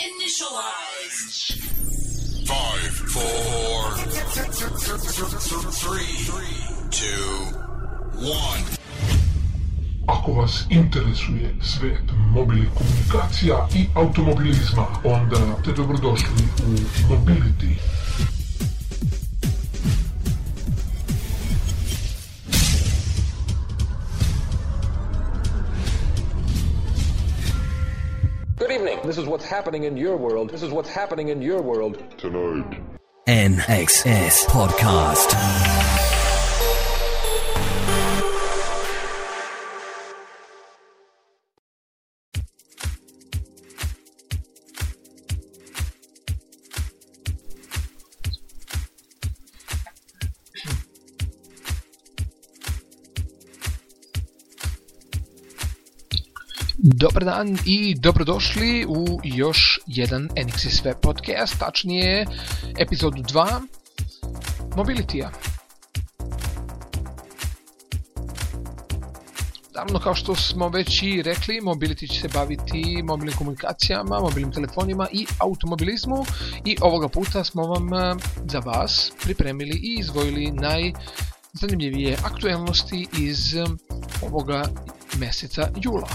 Initialized. Five, four, three, two, one. Ako vas interesuje svet mobilnih komunikacija i automobilizma, onda ste dobrodošli u Mobility. This is what's happening in your world. This is what's happening in your world. Tonight. NXS Podcast. Dobar dan i dobrodošli u još jedan NXS Web podcast, tačnije epizodu 2 Mobility-a. Naravno, kao što smo već i rekli, Mobility će se baviti mobilnim komunikacijama, mobilnim telefonima i automobilizmu i ovoga puta smo vam eh, za vas pripremili i izvojili najzanimljivije aktuelnosti iz eh, ovoga mjeseca jula.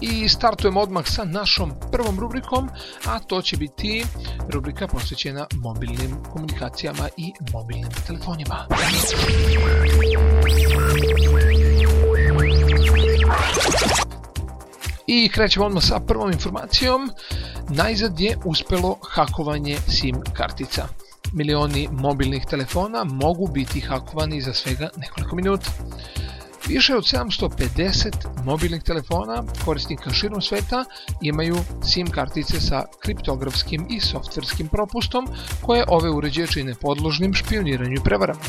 I startujemo odmah sa našom prvom rubrikom, a to će biti rubrika posvećena mobilnim komunikacijama i mobilnim telefonima. I krećemo odmah sa prvom informacijom. Najzad je uspelo hakovanje SIM kartica. Milioni mobilnih telefona mogu biti hakovani za svega nekoliko minuta. Više od 750 mobilnih telefona korisnika širom sveta imaju SIM kartice sa kriptografskim i softverskim propustom koje ove uređaje čine podložnim špioniranju i prevarama.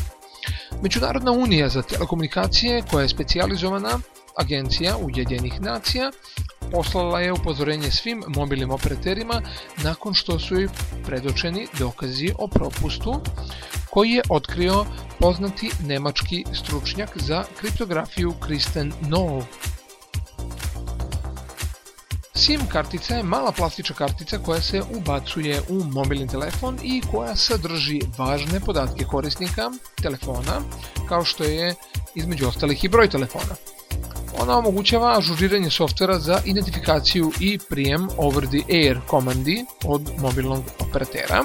Međunarodna unija za telekomunikacije koja je specijalizovana agencija Ujedinjenih nacija poslala je upozorenje svim mobilnim operaterima nakon što su joj predočeni dokazi o propustu koji je otkrio poznati nemački stručnjak za kriptografiju Kristen Noll. SIM kartica je mala plastična kartica koja se ubacuje u mobilni telefon i koja sadrži važne podatke korisnika telefona, kao što je između ostalih i broj telefona. Ona omogućava ažuriranje softvera za identifikaciju i prijem over the air komandi od mobilnog operatera,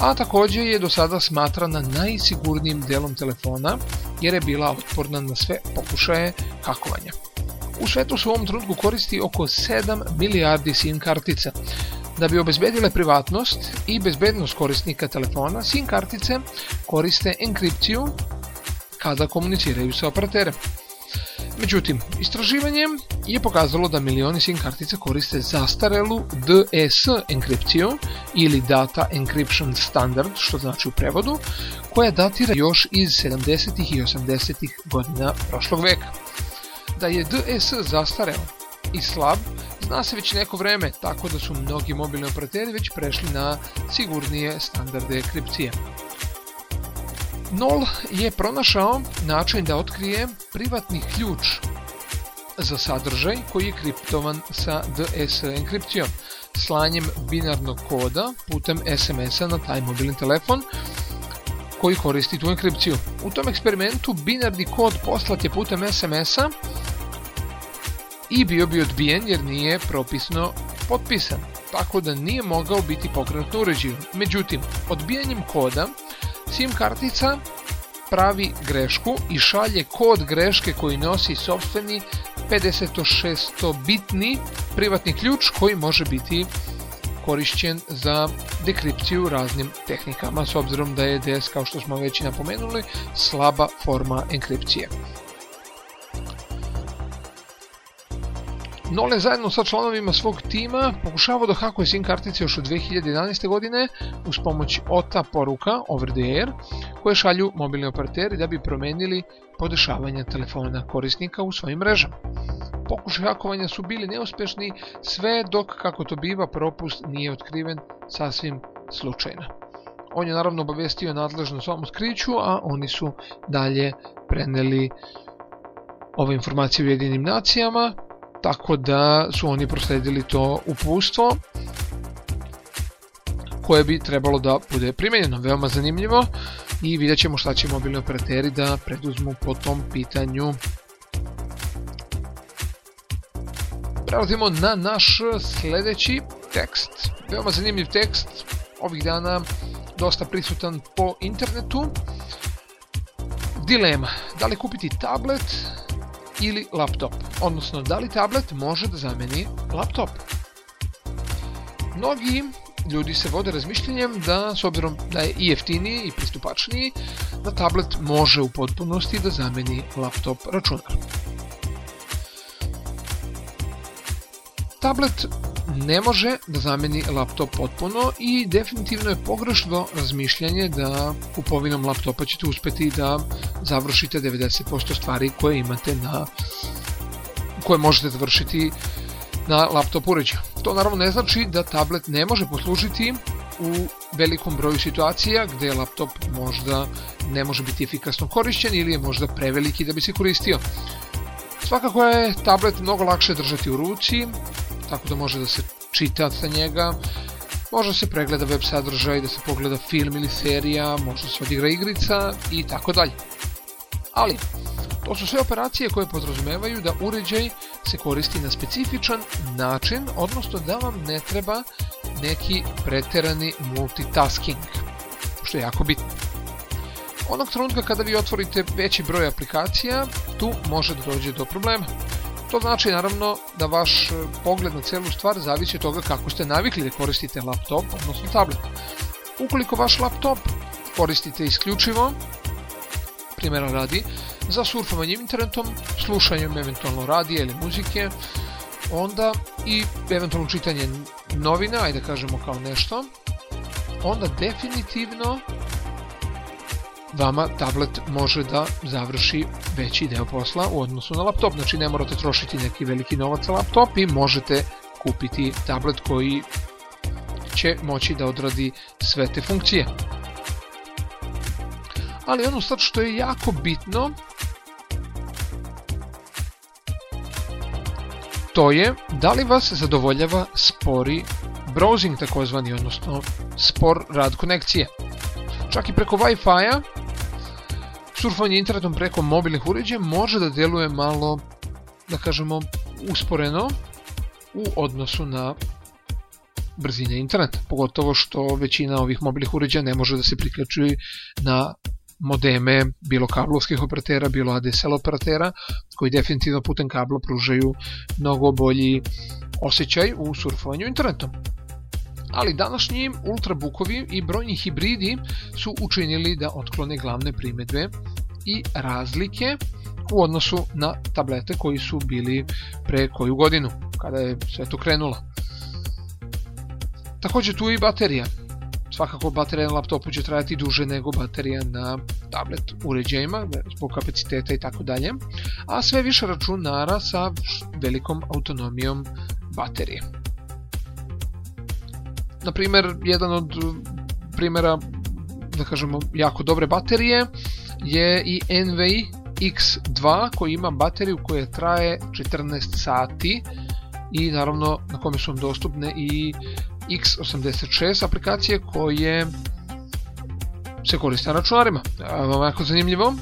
a također je do sada smatrana najsigurnijim delom telefona jer je bila otporna na sve pokušaje hakovanja. U svetu se u ovom trenutku koristi oko 7 milijardi SIM kartica. Da bi obezbedile privatnost i bezbednost korisnika telefona, SIM kartice koriste enkripciju kada komuniciraju sa operaterem. Međutim, istraživanje je pokazalo da milioni SIM kartica koriste zastarelu DES enkripciju ili Data Encryption Standard, što znači u prevodu, koja datira još iz 70. i 80. godina prošlog veka. Da je DES zastareo i slab, zna se već neko vreme, tako da su mnogi mobilni operateri već prešli na sigurnije standarde enkripcije. Nol je pronašao način da otkrije privatni ključ za sadržaj koji je kriptovan sa DS enkripcijom, slanjem binarnog koda putem SMS-a na taj mobilni telefon koji koristi tu enkripciju. U tom eksperimentu binarni kod poslat je putem SMS-a i bio bi odbijen jer nije propisno potpisan, tako da nije mogao biti pokrenut na. Međutim, odbijanjem koda SIM kartica pravi grešku i šalje kod greške koji nosi sobstveni 56-bitni privatni ključ koji može biti korišćen za dekripciju raznim tehnikama s obzirom da je DS kao što smo već napomenuli slaba forma enkripcije. Nole zajedno sa članovima svog tima pokušavao da hakuje SIM kartice još od 2011. godine uz pomoć OTA poruka over the air koje šalju mobilni operateri da bi promenili podešavanja telefona korisnika u svojim mrežama. Pokušaj hakovanja su bili neuspješni sve dok, kako to biva, propust nije otkriven sasvim slučajno. On je naravno obavestio nadležno svom skriću, a oni su dalje preneli ove informacije u jedinim nacijama, tako da su oni prosledili to upustvo koje bi trebalo da bude primenjeno. Veoma zanimljivo i vidjet ćemo šta će mobilni operateri da preduzmu po tom pitanju. Prelazimo na naš sledeći tekst. Veoma zanimljiv tekst, ovih dana dosta prisutan po internetu. Dilema, da li kupiti tablet ili laptop, odnosno da li tablet može da zameni laptop. Mnogi ljudi se vode razmišljenjem da, s obzirom da je i jeftiniji i pristupačniji, da tablet može u potpunosti da zameni laptop računar. Tablet ne može da zameni laptop potpuno i definitivno je pogrešno razmišljanje da kupovinom laptopa ćete uspeti da završite 90% stvari koje imate na koje možete završiti na laptop uređaju. To naravno ne znači da tablet ne može poslužiti u velikom broju situacija gde laptop možda ne može biti efikasno korišćen ili je možda preveliki da bi se koristio. Svakako je tablet mnogo lakše držati u ruci, tako da može da se čita sa njega, može se pregleda web sadržaj, da se pogleda film ili serija, može se odigra igrica i tako dalje. Ali, to su sve operacije koje podrazumevaju da uređaj se koristi na specifičan način, odnosno da vam ne treba neki preterani multitasking, što je jako bitno. Onog trenutka kada vi otvorite veći broj aplikacija, tu može da dođe do problema. To znači naravno da vaš pogled na celu stvar zavisi od toga kako ste navikli da koristite laptop, odnosno tablet. Ukoliko vaš laptop koristite isključivo, primjera radi, za surfovanjem internetom, slušanjem eventualno radija ili muzike, onda i eventualno čitanje novina, ajde kažemo kao nešto, onda definitivno vama tablet može da završi veći deo posla u odnosu na laptop. Znači ne morate trošiti neki veliki novac za laptop i možete kupiti tablet koji će moći da odradi sve te funkcije. Ali ono sad što je jako bitno to je da li vas zadovoljava spori browsing takozvani, odnosno spor rad konekcije. Čak i preko Wi-Fi-a surfanje internetom preko mobilnih uređaja može da deluje malo, da kažemo, usporeno u odnosu na brzine interneta, pogotovo što većina ovih mobilnih uređaja ne može da se priključi na modeme bilo kablovskih operatera, bilo ADSL operatera, koji definitivno putem kabla pružaju mnogo bolji osjećaj u surfovanju internetom. Ali današnji ultrabukovi i brojni hibridi su učinili da otklone glavne primetbe i razlike u odnosu na tablete koji su bili pre koju godinu, kada je sve to krenulo. Takođe tu je i baterija svakako baterija na laptopu će trajati duže nego baterija na tablet uređajima zbog kapaciteta i tako dalje, a sve više računara sa velikom autonomijom baterije. Na primer, jedan od primera da kažemo jako dobre baterije je i NVI X2 koji ima bateriju koja traje 14 sati i naravno na kome su vam dostupne i x86 aplikacije koje se koriste na računarima. Vam jako zanimljivo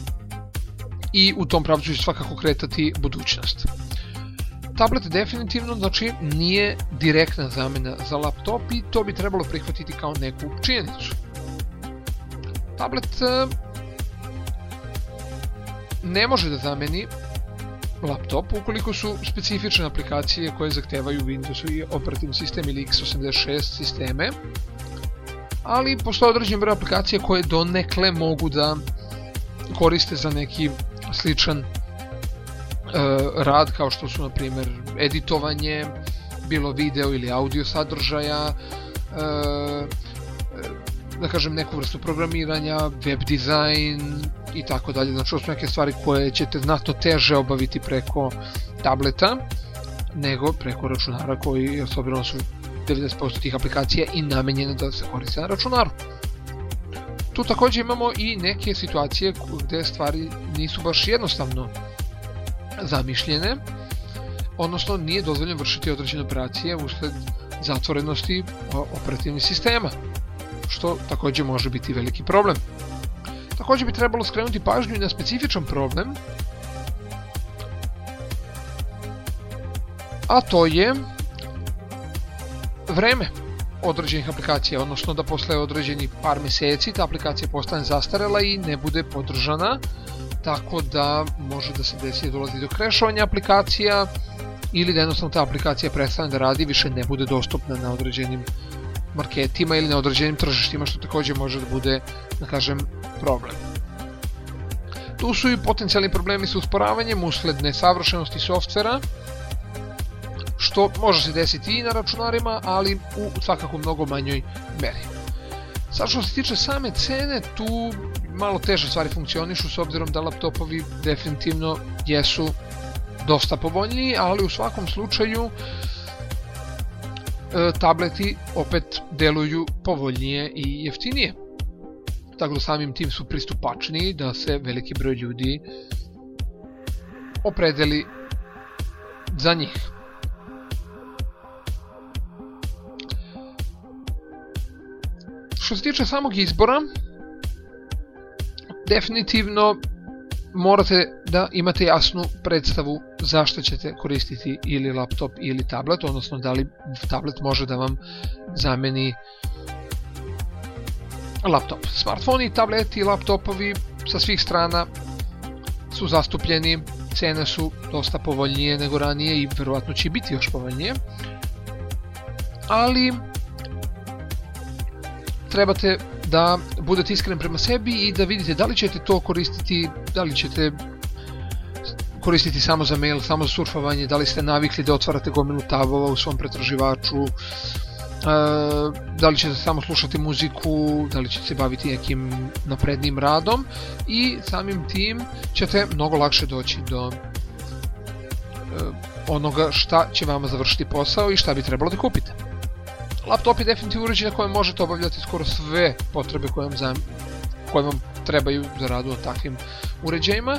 i u tom pravcu će svakako kretati budućnost. Tablet definitivno znači nije direktna zamena za laptop i to bi trebalo prihvatiti kao neku činjenicu. Tablet e, ne može da zameni laptop ukoliko su specifične aplikacije koje zahtevaju Windows i operativni sistem ili x86 sisteme ali postoje određen broj aplikacija koje donekle mogu da koriste za neki sličan rad kao što su na primjer editovanje bilo video ili audio sadržaja e, da kažem neku vrstu programiranja web dizajn i tako dalje. Znači, su neke stvari koje ćete znatno teže obaviti preko tableta nego preko računara koji, obzirom su 90% tih aplikacija i namenjene da se koriste na računaru. Tu takođe imamo i neke situacije gde stvari nisu baš jednostavno zamišljene, odnosno nije dozvoljeno vršiti određene operacije usled zatvorenosti operativnih sistema, što također može biti veliki problem. Također bi trebalo skrenuti pažnju na specifičan problem, a to je vreme određenih aplikacija, odnosno da posle određenih par mjeseci ta aplikacija postane zastarela i ne bude podržana, tako da može da se desi da dolazi do krešovanja aplikacija ili da jednostavno ta aplikacija prestane da radi, više ne bude dostupna na određenim marketima ili na određenim tržištima, što također može da bude, da kažem, problem. Tu su i potencijalni problemi sa usporavanjem usled nesavršenosti softvera, što može se desiti i na računarima, ali u svakako mnogo manjoj meri. Sad što se tiče same cene, tu malo teže stvari funkcionišu s obzirom da laptopovi definitivno jesu dosta povoljniji, ali u svakom slučaju e, tableti opet deluju povoljnije i jeftinije. Tako samim tim su pristupačniji da se veliki broj ljudi opredeli za njih. Što se tiče samog izbora, definitivno morate da imate jasnu predstavu zašto ćete koristiti ili laptop ili tablet, odnosno da li tablet može da vam zameni laptop. Smartfoni, tableti i laptopovi sa svih strana su zastupljeni, cene su dosta povoljnije nego ranije i verovatno će biti još povoljnije. Ali trebate da budete iskreni prema sebi i da vidite da li ćete to koristiti, da li ćete koristiti samo za mail, samo za surfovanje, da li ste navikli da otvarate gomilu tabova u svom pretraživaču, e, da li ćete samo slušati muziku, da li ćete se baviti nekim naprednim radom i samim tim ćete mnogo lakše doći do e, onoga šta će vama završiti posao i šta bi trebalo da kupite. Laptop je definitivno uređaj na kojem možete obavljati skoro sve potrebe koje vam, koje vam trebaju za radu na takvim uređajima,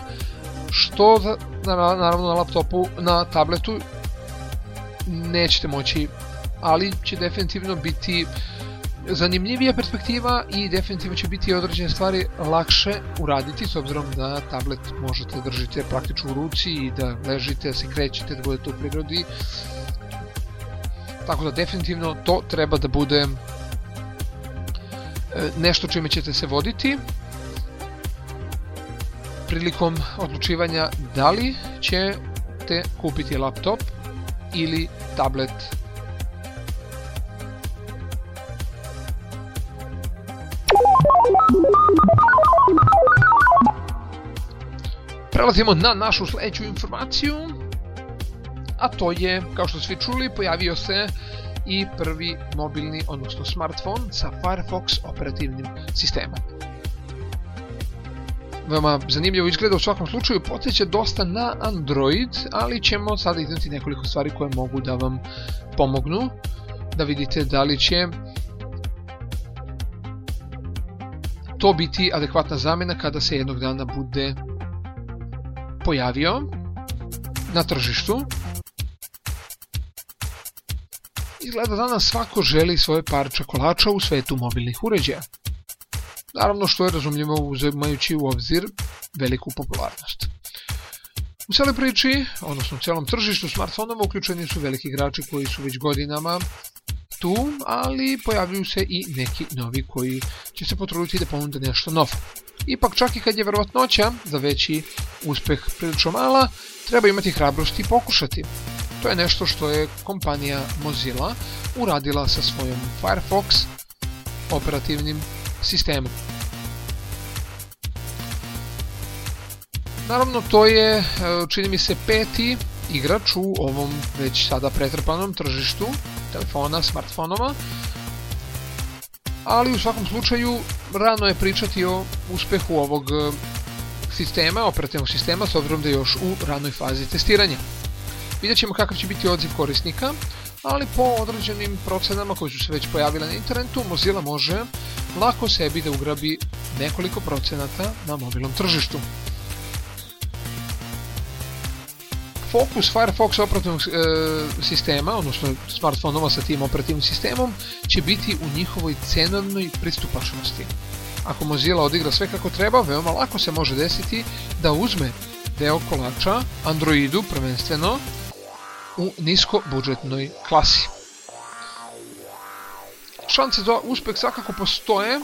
što naravno na laptopu, na tabletu nećete moći, ali će definitivno biti zanimljivija perspektiva i definitivno će biti određene stvari lakše uraditi s obzirom da tablet možete držite praktično u ruci i da ležite, se krećete, da budete u prirodi tako da definitivno to treba da bude e, nešto čime ćete se voditi prilikom odlučivanja da li ćete kupiti laptop ili tablet. Prelazimo na našu sljedeću informaciju a to je, kao što svi čuli, pojavio se i prvi mobilni, odnosno smartphone sa Firefox operativnim sistemom. Veoma zanimljivo izgleda u svakom slučaju, podsjeća dosta na Android, ali ćemo sada izneti nekoliko stvari koje mogu da vam pomognu, da vidite da li će to biti adekvatna zamjena kada se jednog dana bude pojavio na tržištu Izgleda danas svako želi svoje parče kolača u svetu mobilnih uređaja. Naravno što je razumljivo uzimajući u obzir veliku popularnost. U cijeloj priči, odnosno u cijelom tržištu smartfonova uključeni su veliki igrači koji su već godinama tu, ali pojavljuju se i neki novi koji će se potruditi da ponude nešto novo. Ipak čak i kad je vjerojatnoća za veći uspeh prilično mala, treba imati hrabrosti i pokušati. To je nešto što je kompanija Mozilla uradila sa svojom Firefox operativnim sistemom. Naravno, to je, e, čini mi se, peti igrač u ovom već sada pretrpanom tržištu telefona, smartfonova. Ali u svakom slučaju, rano je pričati o uspehu ovog e, sistema, operativnog sistema, s obzirom da je još u ranoj fazi testiranja. Vidjet ćemo kakav će biti odziv korisnika, ali po određenim procenama koji su se već pojavile na internetu, Mozilla može lako sebi da ugrabi nekoliko procenata na mobilnom tržištu. fokus Firefox operativnog e, sistema, odnosno smartfonova sa tim operativnim sistemom, će biti u njihovoj cenovnoj pristupačnosti. Ako Mozilla odigra sve kako treba, veoma lako se može desiti da uzme deo kolača Androidu prvenstveno u nisko budžetnoj klasi. Šanse za uspeh svakako postoje,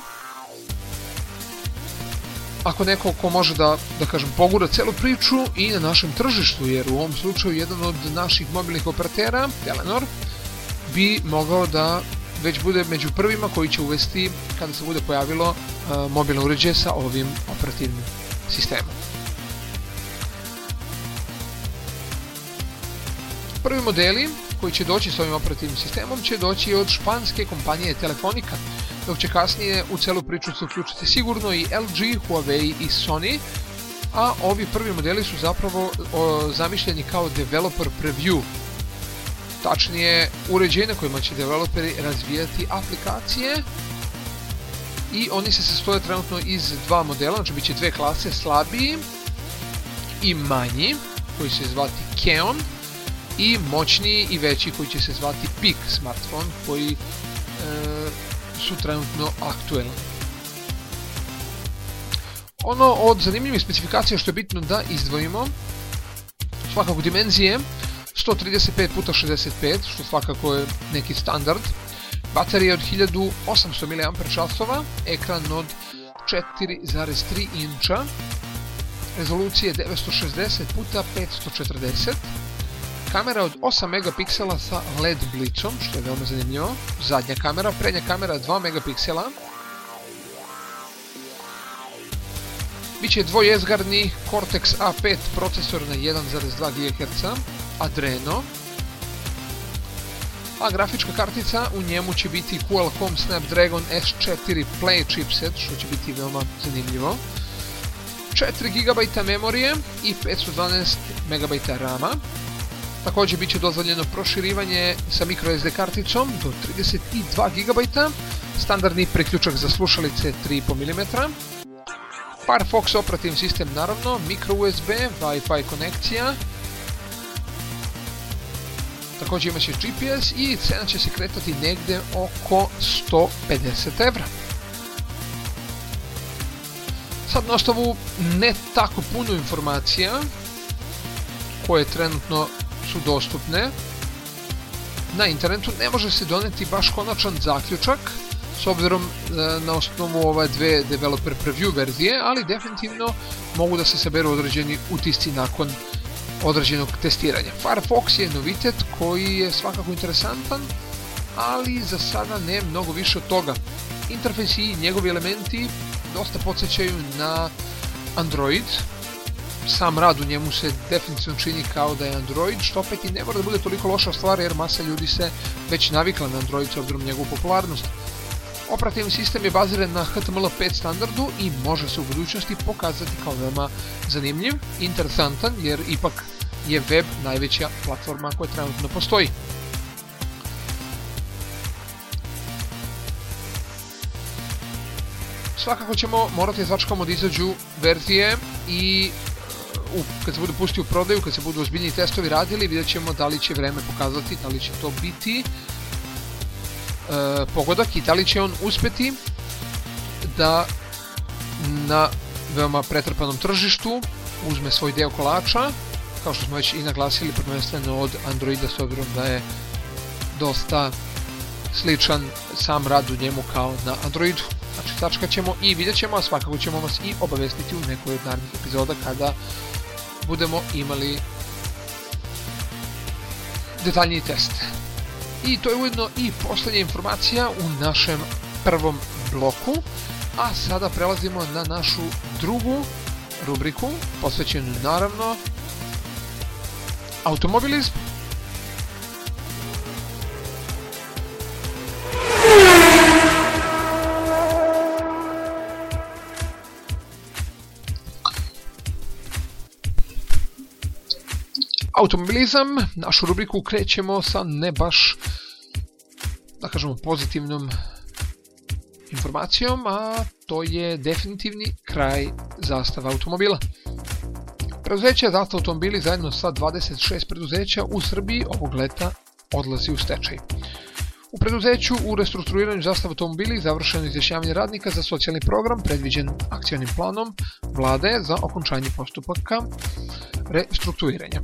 ako neko ko može da, da kažem, pogura celu priču i na našem tržištu, jer u ovom slučaju jedan od naših mobilnih operatera, Telenor, bi mogao da već bude među prvima koji će uvesti kada se bude pojavilo uh, mobilno uređaje sa ovim operativnim sistemom. Prvi modeli koji će doći s ovim operativnim sistemom će doći od španske kompanije Telefonica, dok će kasnije u celu priču se uključiti sigurno i LG, Huawei i Sony, a ovi prvi modeli su zapravo zamišljeni kao developer preview, tačnije uređenja kojima će developeri razvijati aplikacije i oni se sastoje trenutno iz dva modela, znači bit će dve klase, slabiji i manji, koji se zvati Keon, i moćniji i veći koji će se zvati Peak smartphone, koji e, su trenutno aktuelni. Ono od zanimljivih specifikacija što je bitno da izdvojimo, svakako dimenzije 135 x 65, što svakako je neki standard, baterija od 1800 mAh, ekran od 4,3 inča, rezolucije 960 x 540, kamera od 8 megapiksela sa LED blicom, što je veoma zanimljivo, zadnja kamera, prednja kamera 2 megapiksela, Biće dvojezgarni Cortex A5 procesor na 1,2 GHz, Adreno, a grafička kartica u njemu će biti Qualcomm Snapdragon S4 Play chipset, što će biti veoma zanimljivo. 4 GB memorije i 512 MB RAM-a. Također bit će dozvoljeno proširivanje sa microSD karticom do 32 GB, standardni priključak za slušalice 3,5 mm, Firefox operativni sistem naravno, micro USB, Wi-Fi konekcija, također imat će GPS i cena će se kretati negde oko 150 evra. Sad na osnovu ne tako puno informacija koje trenutno su dostupne na internetu ne može se doneti baš konačan zaključak s obzirom e, na osnovu ove dve developer preview verzije, ali definitivno mogu da se saberu određeni utisci nakon određenog testiranja. Firefox je novitet koji je svakako interesantan, ali za sada ne mnogo više od toga. Interfejs i njegovi elementi dosta podsjećaju na Android, sam rad u njemu se definitivno čini kao da je Android, što opet i ne mora da bude toliko loša stvar jer masa ljudi se već navikla na Android s obzirom njegovu popularnost. Operativni sistem je baziran na HTML5 standardu i može se u budućnosti pokazati kao veoma zanimljiv interesantan jer ipak je web najveća platforma koja trenutno postoji. Svakako ćemo morati zvačkamo da izađu verzije i u, kad se budu pustiti u prodaju, kad se budu ozbiljni testovi radili, vidjet ćemo da li će vreme pokazati, da li će to biti e, pogodak i da li će on uspeti da na veoma pretrpanom tržištu uzme svoj deo kolača, kao što smo već i naglasili prvenstveno od Androida s obzirom da je dosta sličan sam rad u njemu kao na Androidu. Znači, sačkat ćemo i vidjet ćemo, a svakako ćemo vas i obavestiti u nekoj od narednih epizoda kada budemo imali detaljniji test. I to je ujedno i posljednja informacija u našem prvom bloku, a sada prelazimo na našu drugu rubriku, posvećenu naravno automobilizmu. Automobilizam, našu rubriku krećemo sa ne baš, da kažemo, pozitivnom informacijom, a to je definitivni kraj zastava automobila. Preduzeće Zasta automobili zajedno sa 26 preduzeća u Srbiji ovog leta odlazi u stečaj. U preduzeću u restrukturiranju zastava automobili završeno izjašnjavanje radnika za socijalni program predviđen akcionim planom vlade za okončanje postupaka restrukturiranja.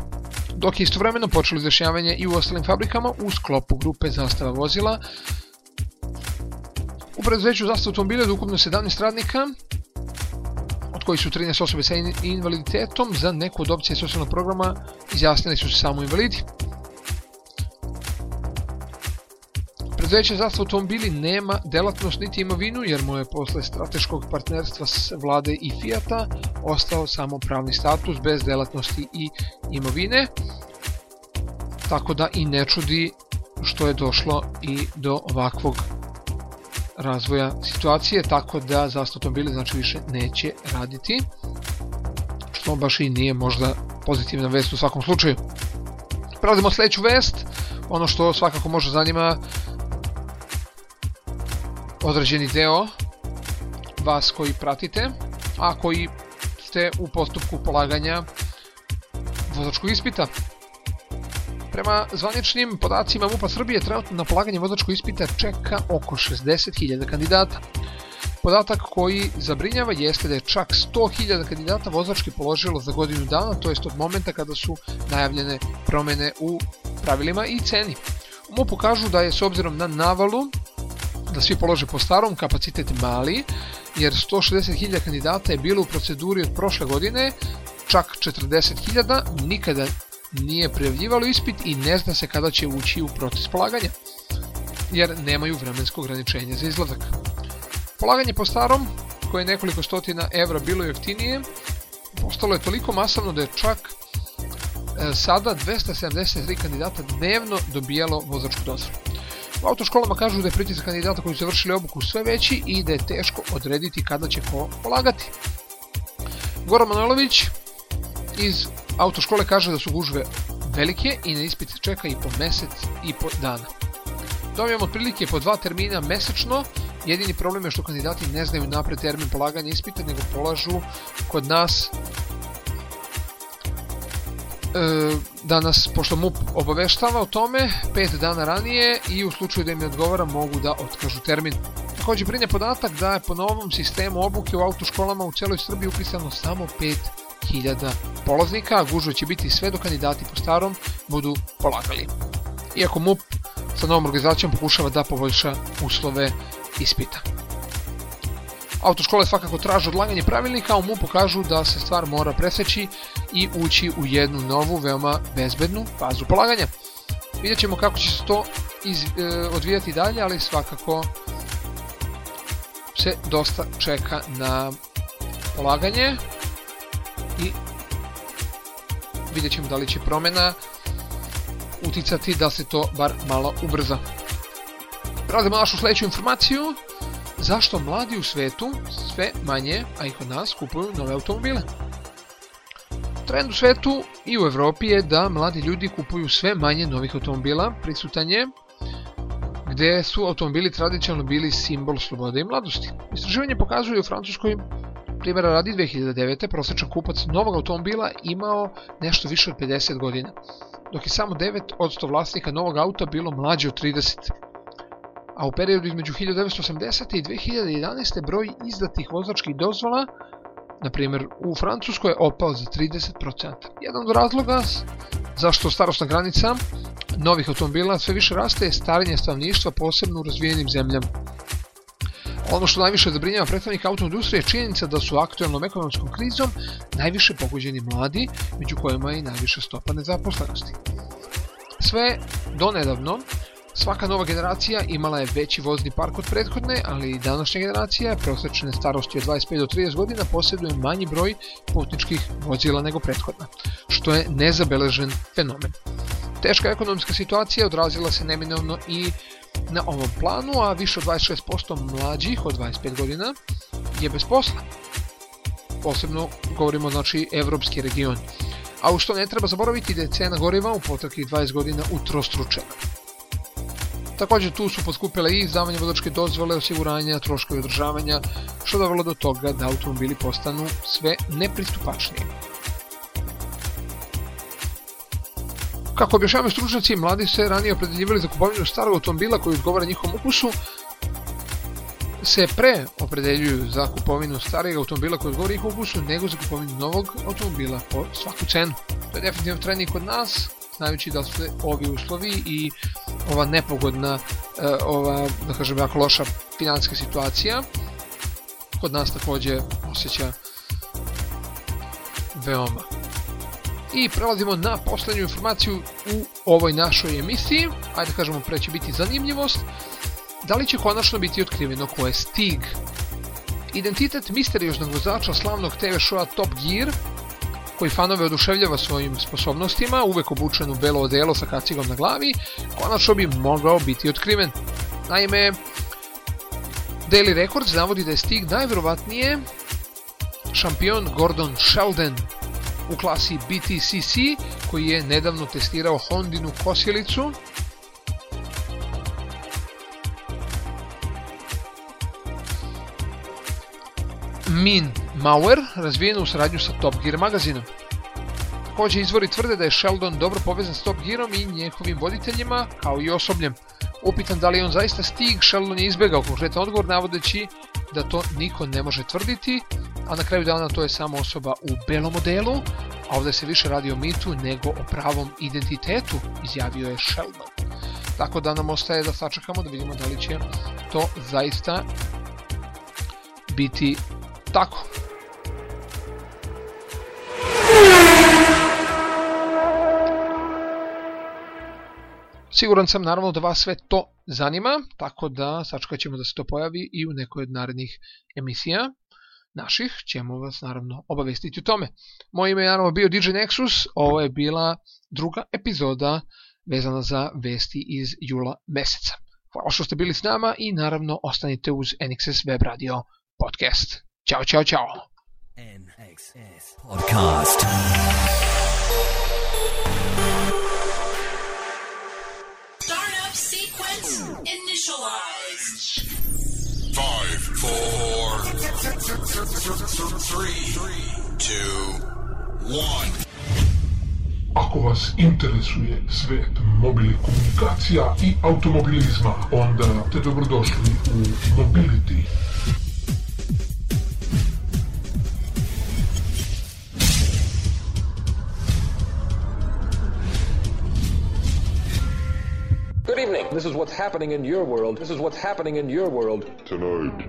Dok je istovremeno počelo izjašnjavanje i u ostalim fabrikama u sklopu grupe zastava vozila. U preduzeću zastava automobila je ukupno 17 radnika, od kojih su 13 osobe sa invaliditetom, za neku od opcije socijalnog programa izjasnili su se samo invalidi. Preduzeće Zasta automobili nema delatnost niti imovinu jer mu je posle strateškog partnerstva s vlade i Fijata ostao samo pravni status bez delatnosti i imovine, tako da i ne čudi što je došlo i do ovakvog razvoja situacije, tako da Zasta automobili znači više neće raditi, što baš i nije možda pozitivna vest u svakom slučaju. Prelazimo sledeću vest, ono što svakako može zanima određeni deo vas koji pratite, a koji ste u postupku polaganja vozačkog ispita. Prema zvaničnim podacima MUPA Srbije trenutno na polaganje vozačkog ispita čeka oko 60.000 kandidata. Podatak koji zabrinjava jeste da je čak 100.000 kandidata vozački položilo za godinu dana, to jest od momenta kada su najavljene promene u pravilima i ceni. U MUP-u kažu da je s obzirom na navalu da svi polože po starom, kapacitet mali, jer 160.000 kandidata je bilo u proceduri od prošle godine, čak 40.000 nikada nije prijavljivalo ispit i ne zna se kada će ući u proces polaganja, jer nemaju vremensko ograničenje za izlazak. Polaganje po starom, koje je nekoliko stotina evra bilo jeftinije, postalo je toliko masovno da je čak e, sada 273 kandidata dnevno dobijalo vozačku dozvolu. U autoškolama kažu da je pritisak kandidata koji su završili obuku sve veći i da je teško odrediti kada će ko polagati. Goran Manojlović iz autoškole kaže da su gužve velike i na ispit se čeka i po mesec i po dana. Dobijamo otprilike po dva termina mesečno, jedini problem je što kandidati ne znaju napred termin polaganja ispita, nego polažu kod nas danas, pošto MUP obaveštava o tome, 5 dana ranije i u slučaju da im ne odgovara mogu da otkažu termin. Takođe brinje podatak da je po novom sistemu obuke u autoškolama u celoj Srbiji upisano samo 5000 polaznika, a gužva će biti sve do kandidati po starom budu polagali. Iako MUP sa novom organizacijom pokušava da poboljša uslove ispita. Autoškole svakako traže odlaganje pravilnika, a u MUP-u kažu da se stvar mora preseći i ući u jednu novu, veoma bezbednu fazu polaganja. Vidjet ćemo kako će se to iz, e, odvijati dalje, ali svakako se dosta čeka na polaganje i vidjet ćemo da li će promena uticati da se to bar malo ubrza. Prelazimo na našu sledeću informaciju zašto mladi u svetu sve manje, a i kod nas, kupuju nove automobile. Trend u svetu i u Evropi je da mladi ljudi kupuju sve manje novih automobila, prisutan je gde su automobili tradicionalno bili simbol slobode i mladosti. Istraživanje pokazuje u Francuskoj primjera radi 2009. prosječan kupac novog automobila imao nešto više od 50 godina, dok je samo 9 od 100 vlasnika novog auta bilo mlađe od 30 a u periodu između 1980. i 2011. broj izdatih vozačkih dozvola, na primjer u Francuskoj, je opao za 30%. Jedan od razloga zašto starostna granica novih automobila sve više raste je starenje stanovništva posebno u razvijenim zemljama. Ono što najviše zabrinjava predstavnika autoindustrije je činjenica da su aktualnom ekonomskom krizom najviše pogođeni mladi, među kojima je i najviša stopa nezaposlenosti. Sve donedavno Svaka nova generacija imala je veći vozni park od prethodne, ali i današnja generacija prosečne starosti od 25 do 30 godina posjeduje manji broj putničkih vozila nego prethodna, što je nezabeležen fenomen. Teška ekonomska situacija odrazila se neminovno i na ovom planu, a više od 26% mlađih od 25 godina je bez posla. Posebno govorimo znači evropski region. A u što ne treba zaboraviti da je cena goriva u potraklih 20 godina utrostručena. Takođe tu su poskupile i izdavanje vozačke dozvole, osiguranja, troškovi održavanja, što dovelo do toga da automobili postanu sve nepristupačniji. Kako objašnjavaju stručnjaci, mladi se ranije opredeljivali za kupovinu starog automobila koji odgovara njihovom ukusu, se pre opredeljuju za kupovinu starijeg automobila koji odgovara njihovom ukusu nego za kupovinu novog automobila po svaku cenu. To je definitivno trend kod nas, znajući da su ovi uslovi i ova nepogodna, e, ova, da kažem, jako loša financijska situacija, kod nas takođe osjeća veoma. I prelazimo na poslednju informaciju u ovoj našoj emisiji. Ajde da kažemo, pre će biti zanimljivost. Da li će konačno biti otkriveno ko je Stig? Identitet misterioznog vozača slavnog TV showa Top Gear, koji fanove oduševljava svojim sposobnostima, uvek obučen u belo odelo sa kacigom na glavi, konačno bi mogao biti otkriven. Naime, Daily Records navodi da je Stig najverovatnije šampion Gordon Sheldon u klasi BTCC koji je nedavno testirao Hondinu kosilicu Min Mauer, razvijena u saradnju sa Top Gear magazinom. Takođe izvori tvrde da je Sheldon dobro povezan s Top Gearom i njehovim voditeljima, kao i osobljem. Upitan da li on zaista stig, Sheldon je izbegao konkretan odgovor navodeći da to niko ne može tvrditi, a na kraju dana to je samo osoba u belom modelu, a ovde se više radi o mitu nego o pravom identitetu, izjavio je Sheldon. Tako da nam ostaje da sačekamo da vidimo da li će to zaista biti tako. Siguran sam naravno da vas sve to zanima, tako da sačekat ćemo da se to pojavi i u nekoj od narednih emisija naših, ćemo vas naravno obavestiti o tome. Moje ime je naravno bio DJ Nexus, ovo je bila druga epizoda vezana za vesti iz jula meseca. Hvala što ste bili s nama i naravno ostanite uz NXS Web Radio podcast. Ćao, čao, čao. NXS Podcast. Initialized. Five, four, three, two, one. Ako vas interesuje svet mobilnih komunikacija i automobilizma, onda ste dobrodošli u Mobility. Evening. This is what's happening in your world. This is what's happening in your world. Tonight.